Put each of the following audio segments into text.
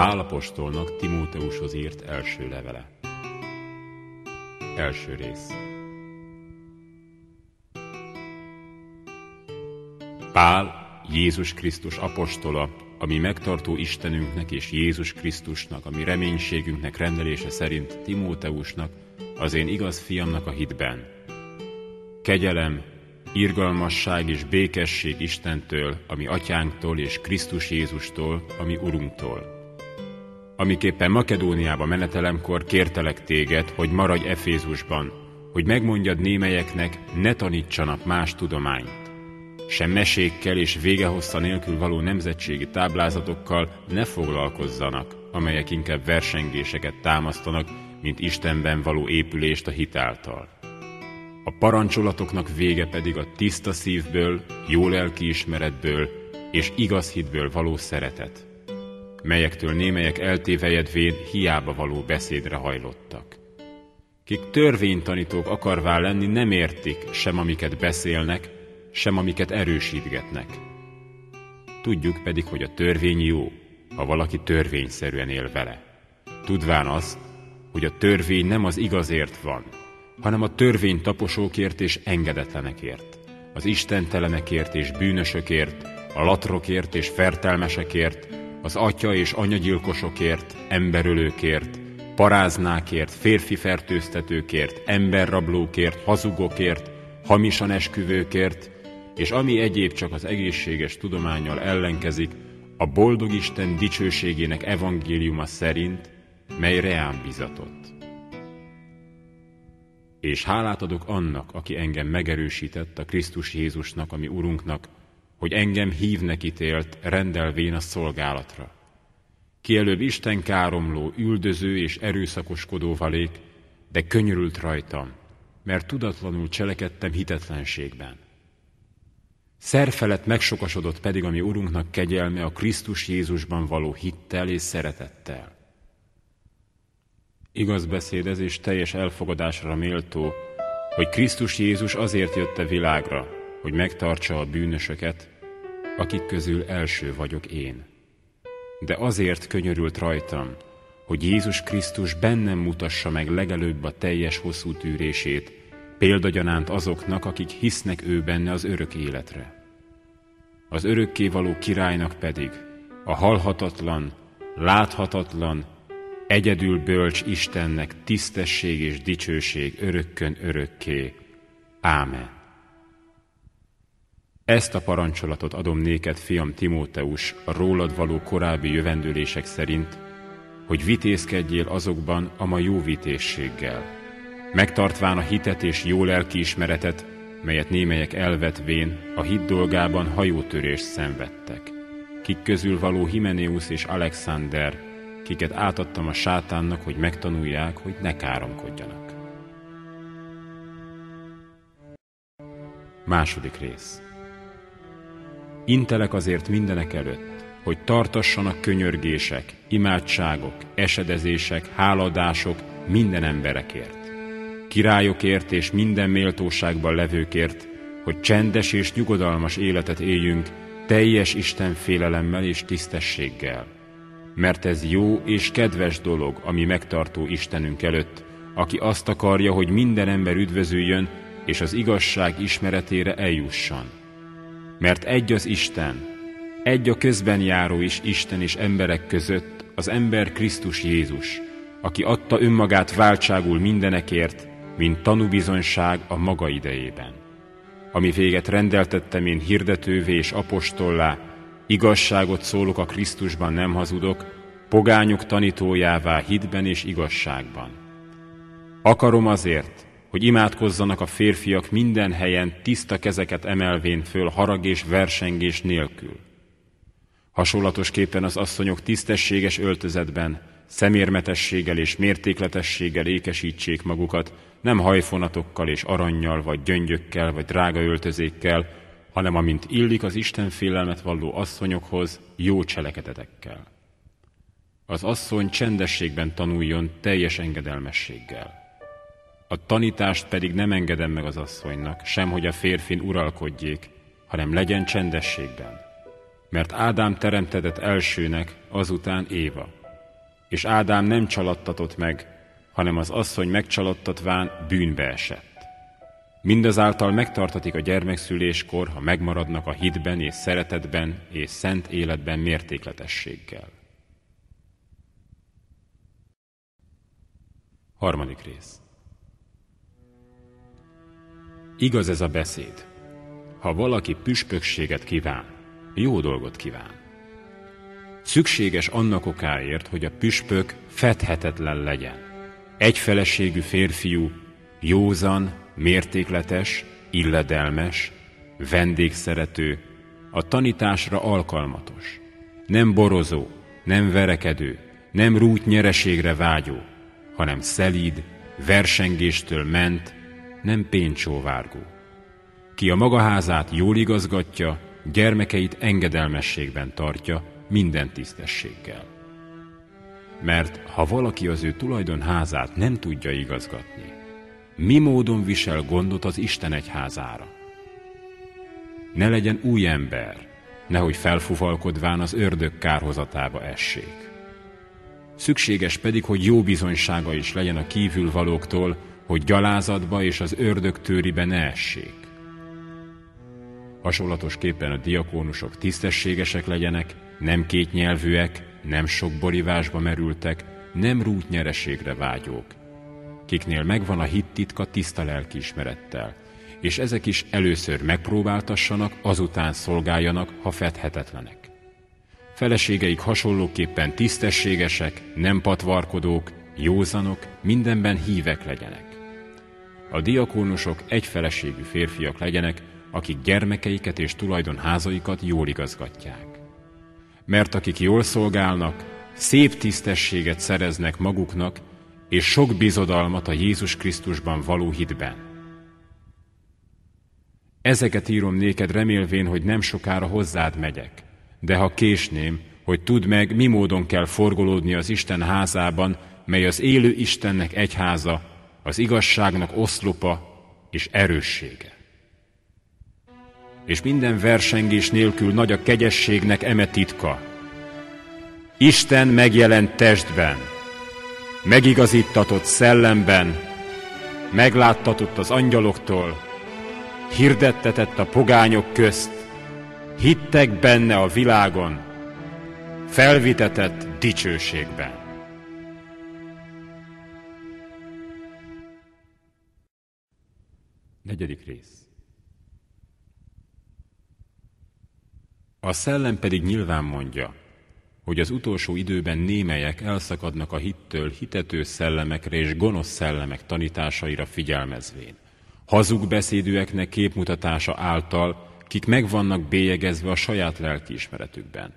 Pálapostolnak Timóteushoz írt első levele. Első rész. Pál, Jézus Krisztus apostola, ami megtartó Istenünknek és Jézus Krisztusnak, ami reménységünknek rendelése szerint Timóteusnak, az én igaz fiamnak a hitben. Kegyelem, irgalmasság és békesség Istentől, ami atyánktól és Krisztus Jézustól, ami Urunktól. Amiképpen Makedóniába menetelemkor kértelek téged, hogy maradj Efézusban, hogy megmondjad némelyeknek, ne tanítsanak más tudományt. Sem mesékkel és végehossza nélkül való nemzetségi táblázatokkal ne foglalkozzanak, amelyek inkább versengéseket támasztanak, mint Istenben való épülést a hitáltal. A parancsolatoknak vége pedig a tiszta szívből, jó lelkiismeretből és igaz hitből való szeretet, melyektől némelyek eltévejedvén hiába való beszédre hajlottak. Kik törvénytanítók akarvá lenni nem értik sem amiket beszélnek, sem amiket erősítgetnek. Tudjuk pedig, hogy a törvény jó, ha valaki törvényszerűen él vele. Tudván azt, hogy a törvény nem az igazért van, hanem a törvény taposókért és engedetlenekért, az istentelenekért és bűnösökért, a latrokért és fertelmesekért, az atya és anyagyilkosokért, emberölőkért, paráznákért, férfi fertőztetőkért, emberrablókért, hazugokért, hamisan esküvőkért, és ami egyéb csak az egészséges tudományjal ellenkezik, a boldog Isten dicsőségének evangéliuma szerint, mely reám bizatott. És hálát adok annak, aki engem megerősített a Krisztus Jézusnak, ami Urunknak, hogy engem hívnek ítélt, rendelvén a szolgálatra. Ki előbb Isten káromló, üldöző és erőszakoskodó valék, de könyörült rajtam, mert tudatlanul cselekedtem hitetlenségben. Szerfelett megsokasodott pedig a mi Urunknak kegyelme a Krisztus Jézusban való hittel és szeretettel. Igaz beszédez és teljes elfogadásra méltó, hogy Krisztus Jézus azért jött a világra, hogy megtartsa a bűnösöket, akik közül első vagyok én. De azért könyörült rajtam, hogy Jézus Krisztus bennem mutassa meg legelőbb a teljes hosszú tűrését, példagyanánt azoknak, akik hisznek ő benne az örök életre. Az örökkévaló királynak pedig a halhatatlan, láthatatlan, egyedül bölcs Istennek tisztesség és dicsőség örökkön örökké. Ámen. Ezt a parancsolatot adom néked, fiam Timóteus, a rólad való korábbi jövendőlések szerint, hogy vitézkedjél azokban a ma jó vitézséggel, megtartván a hitet és jó lelkiismeretet, melyet némelyek elvetvén a hit dolgában hajótörést szenvedtek. Kik közül való Himeneus és Alexander, kiket átadtam a sátánnak, hogy megtanulják, hogy ne káromkodjanak. Második rész Intelek azért mindenek előtt, hogy tartassanak könyörgések, imádságok, esedezések, háladások minden emberekért, királyokért és minden méltóságban levőkért, hogy csendes és nyugodalmas életet éljünk, teljes Isten félelemmel és tisztességgel. Mert ez jó és kedves dolog, ami megtartó Istenünk előtt, aki azt akarja, hogy minden ember üdvözüljön, és az igazság ismeretére eljusson mert egy az Isten, egy a közben járó is Isten és emberek között, az ember Krisztus Jézus, aki adta önmagát váltságul mindenekért, mint tanúbizonyság a maga idejében. Ami véget rendeltettem én hirdetővé és apostollá, igazságot szólok a Krisztusban nem hazudok, pogányok tanítójává hitben és igazságban. Akarom azért, hogy imádkozzanak a férfiak minden helyen tiszta kezeket emelvén föl harag és versengés nélkül. Hasonlatosképpen az asszonyok tisztességes öltözetben, szemérmetességgel és mértékletességgel ékesítsék magukat, nem hajfonatokkal és arannyal, vagy gyöngyökkel, vagy drága öltözékkel, hanem amint illik az Isten félelmet valló asszonyokhoz, jó cselekedetekkel. Az asszony csendességben tanuljon teljes engedelmességgel. A tanítást pedig nem engedem meg az asszonynak, sem hogy a férfin uralkodjék, hanem legyen csendességben. Mert Ádám teremtedett elsőnek, azután Éva. és Ádám nem csalattatott meg, hanem az asszony megcsalattatván bűnbe esett. Mindazáltal megtartatik a gyermekszüléskor, ha megmaradnak a hitben és szeretetben és szent életben mértékletességgel. Harmadik rész. Igaz ez a beszéd. Ha valaki püspökséget kíván, jó dolgot kíván. Szükséges annak okáért, hogy a püspök fedhetetlen legyen. Egyfeleségű férfiú, józan, mértékletes, illedelmes, vendégszerető, a tanításra alkalmatos, nem borozó, nem verekedő, nem rút nyereségre vágyó, hanem szelíd, versengéstől ment, nem péncsóvárgó. Ki a maga házát jól igazgatja, gyermekeit engedelmességben tartja, minden tisztességgel. Mert ha valaki az ő tulajdon házát nem tudja igazgatni, mi módon visel gondot az Isten egyházára? Ne legyen új ember, nehogy felfufalkodván az ördög kárhozatába essék. Szükséges pedig, hogy jó bizonysága is legyen a kívülvalóktól, hogy gyalázatba és az ördög tőribe ne essék. Hasonlatosképpen a diakónusok tisztességesek legyenek, nem kétnyelvűek, nem sok borivásba merültek, nem rút nyereségre vágyók, kiknél megvan a hit titka tiszta lelkiismerettel, és ezek is először megpróbáltassanak, azután szolgáljanak, ha fedhetetlenek. Feleségeik hasonlóképpen tisztességesek, nem patvarkodók, józanok, mindenben hívek legyenek. A diakónusok egyfeleségű férfiak legyenek, akik gyermekeiket és tulajdonházaikat jól igazgatják. Mert akik jól szolgálnak, szép tisztességet szereznek maguknak, és sok bizodalmat a Jézus Krisztusban való hitben. Ezeket írom néked remélvén, hogy nem sokára hozzád megyek, de ha késném, hogy tudd meg, mi módon kell forgolódni az Isten házában, mely az élő Istennek egyháza, az igazságnak oszlopa és erőssége. És minden versengés nélkül nagy a kegyességnek eme titka. Isten megjelent testben, megigazítatott szellemben, megláttatott az angyaloktól, hirdettetett a pogányok közt, hittek benne a világon, felvitetett dicsőségben. Negyedik rész. A szellem pedig nyilván mondja, hogy az utolsó időben némelyek elszakadnak a hittől hitető szellemekre és gonosz szellemek tanításaira figyelmezvén. Hazug beszédűeknek képmutatása által, kik megvannak bélyegezve a saját lelkiismeretükben.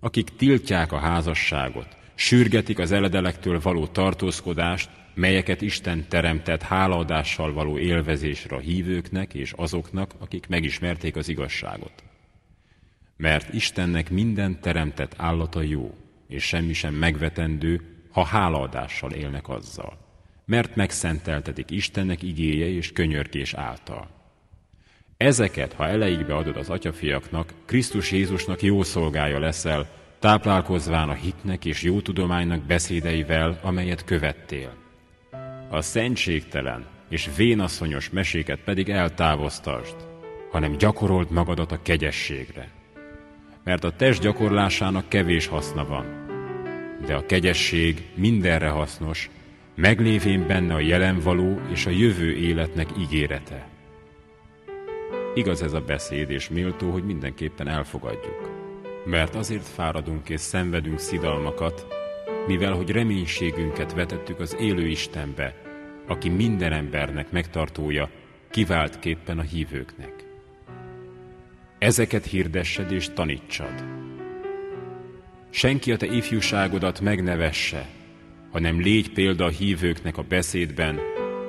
Akik tiltják a házasságot, sürgetik az eledelektől való tartózkodást, melyeket Isten teremtett hálaadással való élvezésre a hívőknek és azoknak, akik megismerték az igazságot mert Istennek minden teremtett állata jó, és semmi sem megvetendő, ha hálaadással élnek azzal, mert megszenteltetik Istennek igéje és könyörgés által. Ezeket, ha eleikbe adod az atyafiaknak, Krisztus Jézusnak jó szolgája leszel, táplálkozván a hitnek és jó tudománynak beszédeivel, amelyet követtél. A szentségtelen és vénasszonyos meséket pedig eltávoztasd, hanem gyakorold magadat a kegyességre mert a test gyakorlásának kevés haszna van. De a kegyesség mindenre hasznos, meglévén benne a jelen való és a jövő életnek ígérete. Igaz ez a beszéd, és méltó, hogy mindenképpen elfogadjuk. Mert azért fáradunk és szenvedünk szidalmakat, mivel hogy reménységünket vetettük az élő Istenbe, aki minden embernek megtartója, kiváltképpen a hívőknek. Ezeket hirdessed és tanítsad. Senki a te ifjúságodat megnevesse, hanem légy példa a hívőknek a beszédben,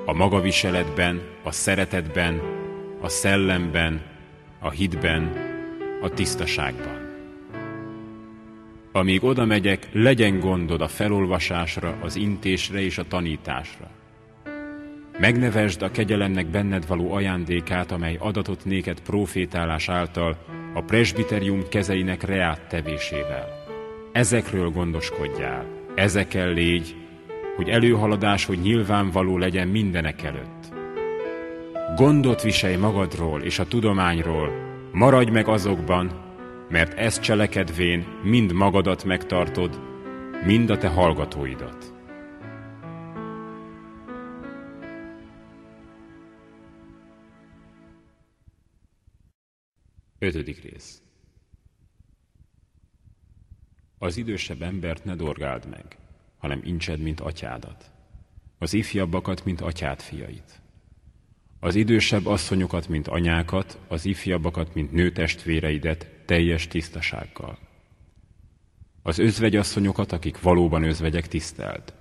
a magaviseletben, a szeretetben, a szellemben, a hitben, a tisztaságban. Amíg oda megyek, legyen gondod a felolvasásra, az intésre és a tanításra. Megnevesd a kegyelemnek benned való ajándékát, amely adatot néked profétálás által a presbiterium kezeinek reát tevésével. Ezekről gondoskodjál, ezekkel légy, hogy előhaladás, hogy nyilvánvaló legyen mindenek előtt. Gondot viselj magadról és a tudományról, maradj meg azokban, mert ezt cselekedvén mind magadat megtartod, mind a te hallgatóidat. Ötödik rész Az idősebb embert ne dorgáld meg, hanem incsed, mint atyádat. Az ifjabbakat, mint atyád fiait. Az idősebb asszonyokat, mint anyákat, az ifjabbakat, mint nőtestvéreidet, teljes tisztasággal. Az özvegyasszonyokat, akik valóban özvegyek, tiszteld.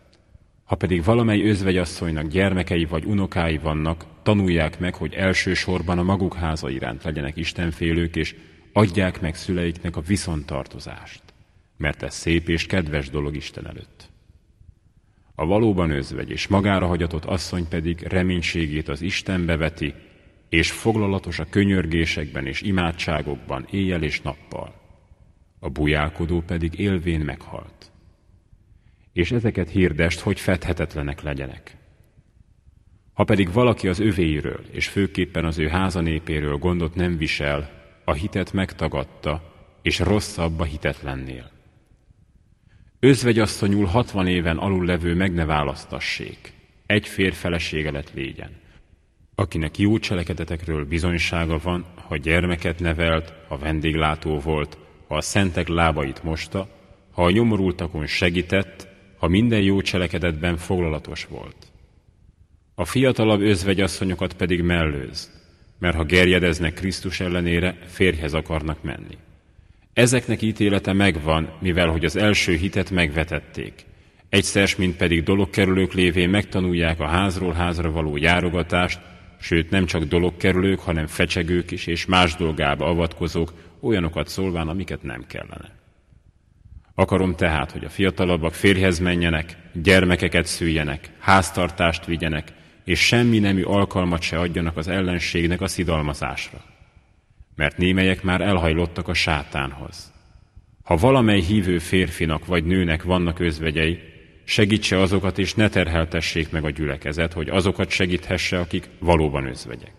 Ha pedig valamely özvegyasszonynak gyermekei vagy unokái vannak, tanulják meg, hogy elsősorban a maguk háza iránt legyenek istenfélők, és adják meg szüleiknek a viszontartozást, mert ez szép és kedves dolog Isten előtt. A valóban özvegy és magára hagyatott asszony pedig reménységét az Istenbe veti, és foglalatos a könyörgésekben és imádságokban éjjel és nappal. A bujálkodó pedig élvén meghalt. És ezeket hirdest, hogy fedhetetlenek legyenek. Ha pedig valaki az övéiről, és főképpen az ő házanépéről gondot nem visel, a hitet megtagadta, és rosszabb a hitetlennél. Özvegyasszonyul hatvan éven alul levő meg ne választassék, egy férj felesége lett légyen. Akinek jó cselekedetekről bizonysága van, ha gyermeket nevelt, ha vendéglátó volt, ha a szentek lábait mosta, ha a nyomorultakon segített, ha minden jó cselekedetben foglalatos volt. A fiatalabb özvegyasszonyokat pedig mellőz, mert ha gerjedeznek Krisztus ellenére, férjhez akarnak menni. Ezeknek ítélete megvan, mivel hogy az első hitet megvetették. Egyszer, mint pedig dologkerülők lévén megtanulják a házról házra való járogatást, sőt nem csak dologkerülők, hanem fecsegők is és más dolgába avatkozók, olyanokat szólván, amiket nem kellene. Akarom tehát, hogy a fiatalabbak férjhez menjenek, gyermekeket szüljenek, háztartást vigyenek, és semmi nemű alkalmat se adjanak az ellenségnek a szidalmazásra mert némelyek már elhajlottak a sátánhoz. Ha valamely hívő férfinak vagy nőnek vannak özvegyei, segítse azokat és ne terheltessék meg a gyülekezet, hogy azokat segíthesse, akik valóban özvegyek.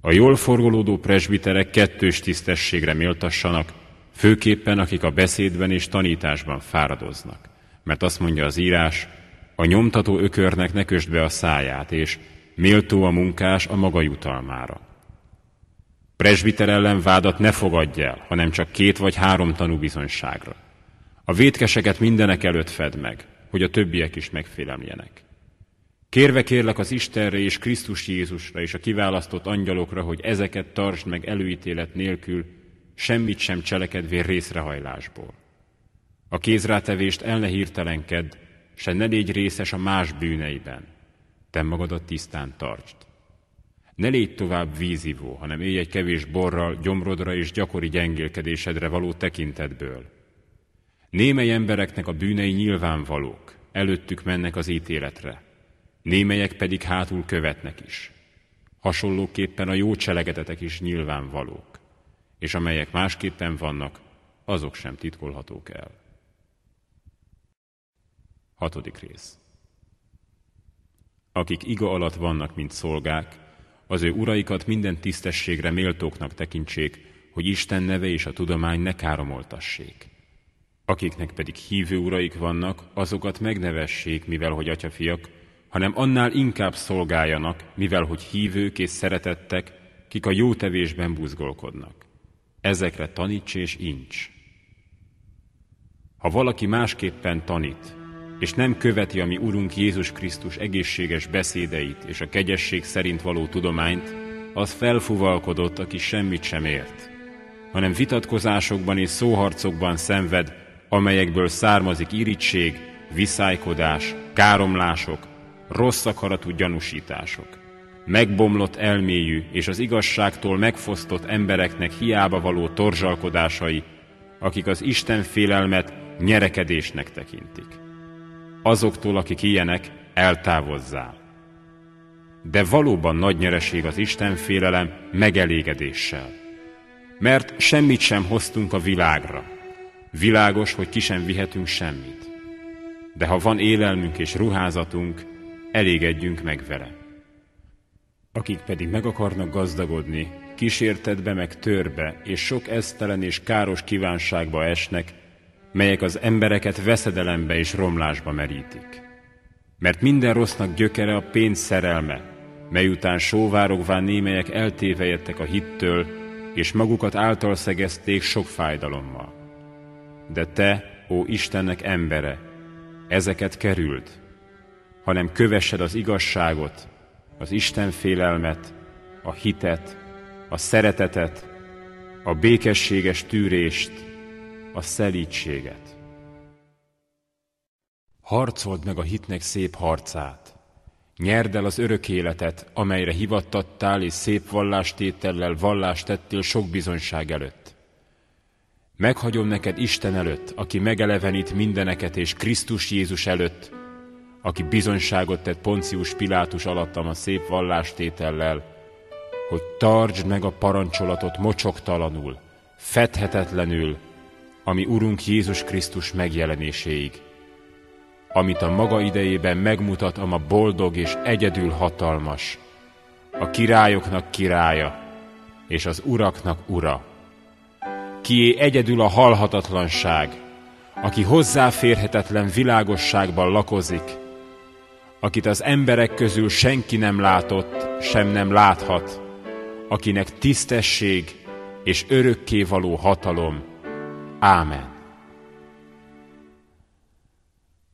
A jól forgolódó presbiterek kettős tisztességre méltassanak, főképpen akik a beszédben és tanításban fáradoznak. Mert azt mondja az írás, a nyomtató ökörnek ne kösd be a száját, és méltó a munkás a maga jutalmára. Presbiter ellen vádat ne fogadj el, hanem csak két vagy három tanú bizonyságra. A vétkeseket mindenek előtt fed meg, hogy a többiek is megfélemljenek. Kérve kérlek az Istenre és Krisztus Jézusra és a kiválasztott angyalokra, hogy ezeket tartsd meg előítélet nélkül, semmit sem cselekedvé részrehajlásból. A kézrátevést el ne hirtelenkedd, se ne légy részes a más bűneiben. Te magadat tisztán tartsd. Ne légy tovább vízivó, hanem élj egy kevés borral, gyomrodra és gyakori gyengélkedésedre való tekintetből. Némely embereknek a bűnei nyilvánvalók, előttük mennek az ítéletre, némelyek pedig hátul követnek is. Hasonlóképpen a jó cselekedetek is nyilvánvalók, és amelyek másképpen vannak, azok sem titkolhatók el. Hatodik rész. Akik iga alatt vannak, mint szolgák, az ő uraikat minden tisztességre méltóknak tekintsék, hogy Isten neve és a tudomány ne káromoltassék. Akiknek pedig hívő uraik vannak, azokat megnevessék, mivel hogy atyafiak, hanem annál inkább szolgáljanak, mivel hogy hívők és szeretettek, kik a jó tevésben buzgolkodnak. Ezekre taníts és incs. Ha valaki másképpen tanít, és nem követi a mi Urunk Jézus Krisztus egészséges beszédeit és a kegyesség szerint való tudományt, az felfuvalkodott, aki semmit sem ért, hanem vitatkozásokban és szóharcokban szenved, amelyekből származik irítség, viszálykodás, káromlások, rossz akaratú gyanúsítások. Megbomlott elméjű és az igazságtól megfosztott embereknek hiába való torzsalkodásai, akik az Isten félelmet nyerekedésnek tekintik azoktól, akik ilyenek, eltávozzál. De valóban nagy nyereség az Isten félelem megelégedéssel. Mert semmit sem hoztunk a világra. Világos, hogy ki sem vihetünk semmit. de ha van élelmünk és ruházatunk, elégedjünk meg vele. Akik pedig meg akarnak gazdagodni, kísértetbe meg törbe, és sok esztelen és káros kívánságba esnek, melyek az embereket veszedelembe és romlásba merítik. Mert minden rossznak gyökere a pénz szerelme, mely után sóvárogván némelyek eltévejettek a hittől, és magukat által szegezték sok fájdalommal. De te, ó Istennek embere, ezeket került, hanem kövessed az igazságot, az Isten félelmet, a hitet, a szeretetet, a békességes tűrést, a szelítséget. Harcold meg a hitnek szép harcát, nyerd el az örök életet, amelyre hivattattál és szép vallástétellel vallást tettél sok bizonyság előtt. Meghagyom neked Isten előtt, aki megelevenít mindeneket, és Krisztus Jézus előtt, aki bizonyságot tett Poncius Pilátus alattam a szép vallástétellel, hogy tartsd meg a parancsolatot mocsoktalanul, fedhetetlenül, ami Urunk Jézus Krisztus megjelenéséig, amit a maga idejében megmutat a ma boldog és egyedül hatalmas, a királyoknak királya, és az uraknak ura, kié egyedül a halhatatlanság, aki hozzáférhetetlen világosságban lakozik, akit az emberek közül senki nem látott, sem nem láthat, akinek tisztesség és örökké való hatalom. Ámen.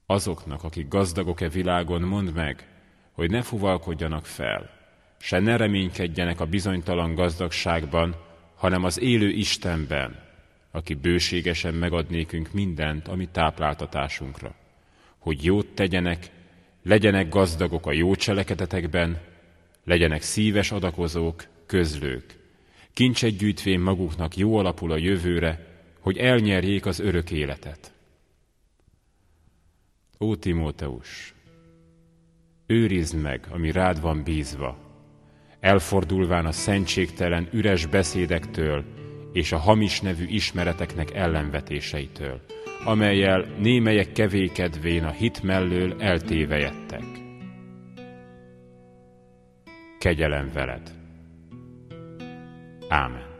Azoknak, akik gazdagok-e világon, mondd meg, hogy ne fuvalkodjanak fel, se ne reménykedjenek a bizonytalan gazdagságban, hanem az élő Istenben, aki bőségesen megad nékünk mindent, ami tápláltatásunkra, hogy jót tegyenek, legyenek gazdagok a jó cselekedetekben, legyenek szíves adakozók, közlők, kincset gyűjtvén maguknak jó alapul a jövőre, hogy elnyerjék az örök életet. Ó Timóteus, őrizd meg, ami rád van bízva, elfordulván a szentségtelen üres beszédektől és a hamis nevű ismereteknek ellenvetéseitől, amelyel némelyek kevékedvén a hit mellől eltévejettek. Kegyelem veled! Amen.